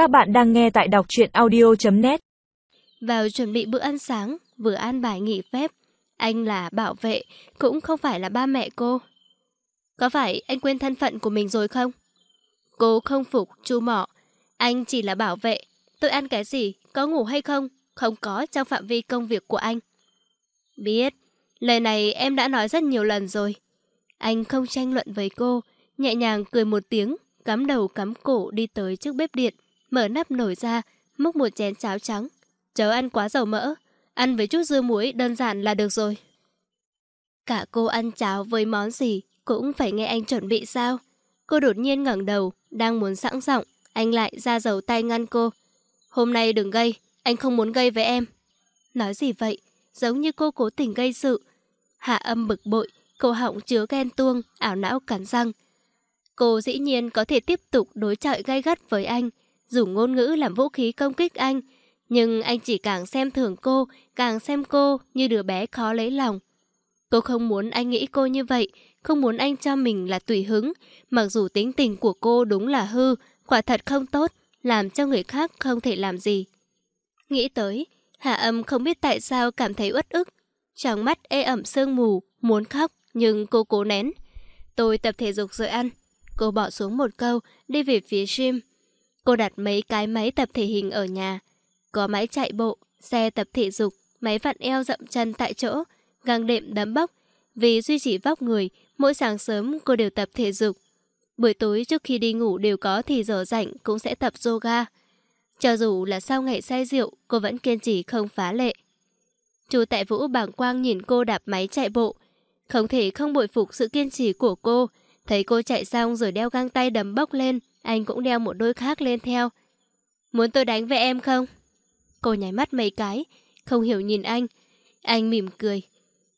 Các bạn đang nghe tại đọc truyện audio.net Vào chuẩn bị bữa ăn sáng, vừa an bài nghỉ phép. Anh là bảo vệ, cũng không phải là ba mẹ cô. Có phải anh quên thân phận của mình rồi không? Cô không phục, chu mọ. Anh chỉ là bảo vệ. Tôi ăn cái gì, có ngủ hay không? Không có trong phạm vi công việc của anh. Biết, lời này em đã nói rất nhiều lần rồi. Anh không tranh luận với cô, nhẹ nhàng cười một tiếng, cắm đầu cắm cổ đi tới trước bếp điện, mở nắp nổi ra, múc một chén cháo trắng. Chớ ăn quá dầu mỡ, ăn với chút dưa muối đơn giản là được rồi. Cả cô ăn cháo với món gì cũng phải nghe anh chuẩn bị sao? Cô đột nhiên ngẩng đầu, đang muốn sẵn giọng, anh lại ra dầu tay ngăn cô. Hôm nay đừng gây, anh không muốn gây với em. Nói gì vậy? Giống như cô cố tình gây sự. Hạ âm bực bội, cổ họng chứa ghen tuông, ảo não cắn răng. Cô dĩ nhiên có thể tiếp tục đối chọi gay gắt với anh, dùng ngôn ngữ làm vũ khí công kích anh. Nhưng anh chỉ càng xem thường cô, càng xem cô như đứa bé khó lấy lòng. Cô không muốn anh nghĩ cô như vậy, không muốn anh cho mình là tùy hứng, mặc dù tính tình của cô đúng là hư, quả thật không tốt, làm cho người khác không thể làm gì. Nghĩ tới, Hạ âm không biết tại sao cảm thấy uất ức. Trong mắt ê ẩm sương mù, muốn khóc, nhưng cô cố nén. Tôi tập thể dục rồi ăn. Cô bỏ xuống một câu, đi về phía gym. Cô đặt mấy cái máy tập thể hình ở nhà. Có máy chạy bộ, xe tập thể dục, máy vặn eo dậm chân tại chỗ, găng đệm đấm bóc. Vì duy trì vóc người, mỗi sáng sớm cô đều tập thể dục. Buổi tối trước khi đi ngủ đều có thì giờ rảnh cũng sẽ tập yoga. Cho dù là sau ngày say rượu, cô vẫn kiên trì không phá lệ. Chú tại Vũ bàng quang nhìn cô đạp máy chạy bộ. Không thể không bội phục sự kiên trì của cô. Thấy cô chạy xong rồi đeo găng tay đấm bốc lên, anh cũng đeo một đôi khác lên theo. Muốn tôi đánh với em không? Cô nháy mắt mấy cái, không hiểu nhìn anh. Anh mỉm cười.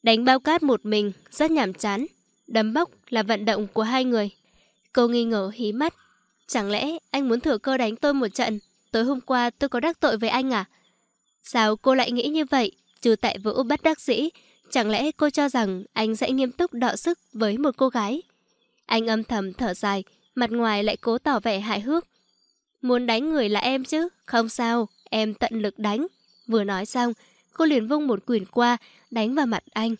Đánh bao cát một mình, rất nhảm chán. Đấm bốc là vận động của hai người. Cô nghi ngờ hí mắt. Chẳng lẽ anh muốn thừa cơ đánh tôi một trận? Tối hôm qua tôi có đắc tội với anh à? Sao cô lại nghĩ như vậy? Trừ tại vũ bất đắc dĩ. Chẳng lẽ cô cho rằng anh sẽ nghiêm túc đọ sức với một cô gái? Anh âm thầm thở dài, mặt ngoài lại cố tỏ vẻ hại hước. Muốn đánh người là em chứ? Không sao, em tận lực đánh. Vừa nói xong, cô liền vung một quyền qua, đánh vào mặt anh.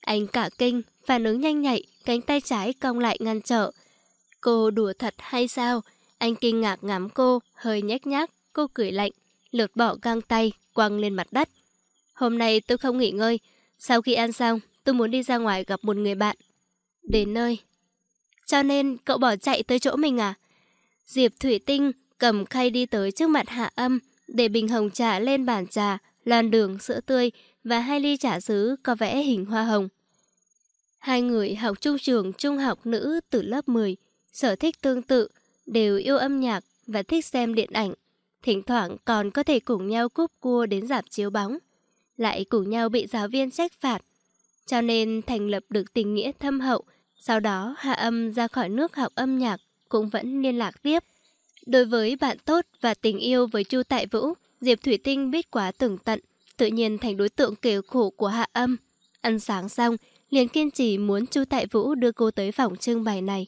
Anh cả kinh, phản ứng nhanh nhạy, cánh tay trái cong lại ngăn trở. Cô đùa thật hay sao? Anh kinh ngạc ngắm cô, hơi nhếch nhác, cô cười lạnh, lượt bỏ găng tay, quăng lên mặt đất. Hôm nay tôi không nghỉ ngơi, sau khi ăn xong, tôi muốn đi ra ngoài gặp một người bạn. Đến nơi. Cho nên cậu bỏ chạy tới chỗ mình à? Diệp Thủy Tinh cầm khay đi tới trước mặt hạ âm, để bình hồng trà lên bàn trà, làn đường, sữa tươi và hai ly trà sứ có vẽ hình hoa hồng. Hai người học trung trường trung học nữ từ lớp 10, sở thích tương tự, đều yêu âm nhạc và thích xem điện ảnh. Thỉnh thoảng còn có thể cùng nhau cúp cua đến dạp chiếu bóng. Lại cùng nhau bị giáo viên trách phạt. Cho nên thành lập được tình nghĩa thâm hậu. Sau đó Hạ Âm ra khỏi nước học âm nhạc cũng vẫn liên lạc tiếp. Đối với bạn tốt và tình yêu với Chu Tại Vũ, Diệp Thủy Tinh biết quá tường tận, tự nhiên thành đối tượng kêu khổ của Hạ Âm. Ăn sáng xong, liền kiên trì muốn Chu Tại Vũ đưa cô tới phòng trưng bày này.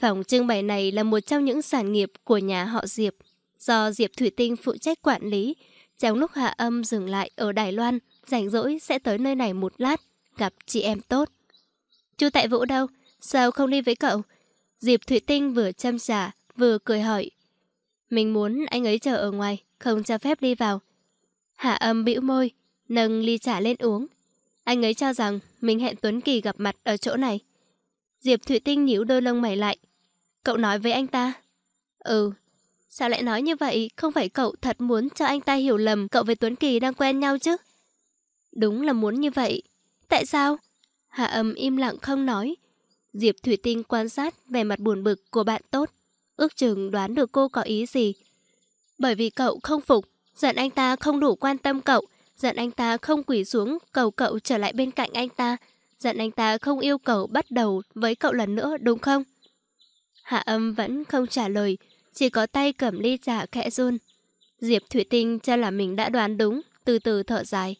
Phòng trưng bày này là một trong những sản nghiệp của nhà họ Diệp, do Diệp Thủy Tinh phụ trách quản lý. Trong lúc hạ âm dừng lại ở Đài Loan, rảnh rỗi sẽ tới nơi này một lát, gặp chị em tốt. Chú Tại Vũ đâu? Sao không đi với cậu? Diệp Thủy Tinh vừa chăm trả, vừa cười hỏi. Mình muốn anh ấy chờ ở ngoài, không cho phép đi vào. Hạ âm bĩu môi, nâng ly trà lên uống. Anh ấy cho rằng mình hẹn Tuấn Kỳ gặp mặt ở chỗ này. Diệp Thủy Tinh nhíu đôi lông mày lại. Cậu nói với anh ta? Ừ. Sao lại nói như vậy? Không phải cậu thật muốn cho anh ta hiểu lầm cậu với Tuấn Kỳ đang quen nhau chứ? Đúng là muốn như vậy. Tại sao? Hạ âm im lặng không nói. Diệp Thủy Tinh quan sát vẻ mặt buồn bực của bạn tốt. Ước chừng đoán được cô có ý gì. Bởi vì cậu không phục, giận anh ta không đủ quan tâm cậu, giận anh ta không quỳ xuống cầu cậu trở lại bên cạnh anh ta, giận anh ta không yêu cầu bắt đầu với cậu lần nữa đúng không? Hạ âm vẫn không trả lời, chỉ có tay cầm ly trà khẽ run. Diệp Thủy Tinh cho là mình đã đoán đúng, từ từ thở dài.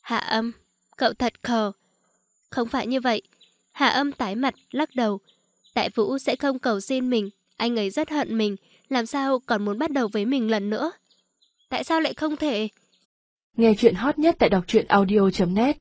Hạ âm, cậu thật khờ. Không phải như vậy. Hạ âm tái mặt, lắc đầu. Đại Vũ sẽ không cầu xin mình, anh ấy rất hận mình, làm sao còn muốn bắt đầu với mình lần nữa? Tại sao lại không thể? Nghe chuyện hot nhất tại đọc truyện audio.net